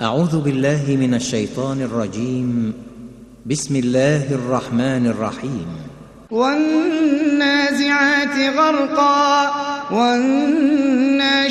أعوذ بالله من الشيطان الرجيم. بسم الله الرحمن الرحيم. والنازعات غرقا والناشطات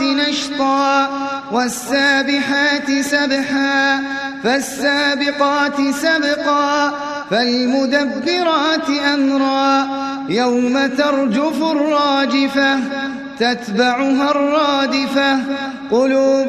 نشطا والسابحات سبحا فالسابقات سبقا فالمدبرات أمرا. يوم ترجف الراجفة تتبعها الرادفة. قلوب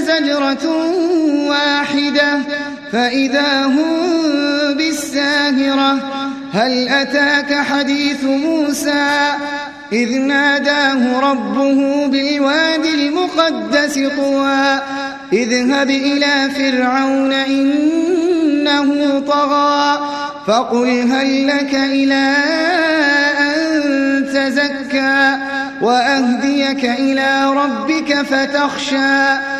زجرة واحدة فإذا هم بالساهرة هل أتاك حديث موسى؟ إذ ناداه ربه بالواد المقدس طوى اذهب إلى فرعون إنه طغى فقل هل لك إلى أن تزكى وأهديك إلى ربك فتخشى.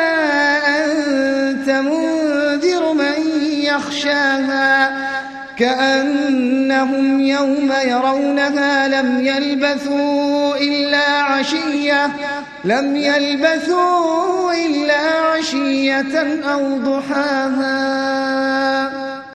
يخشاها كأنهم يوم يرونها لم يلبثوا إلا عشية لم يلبثوا إلا عشية أو ضحاها.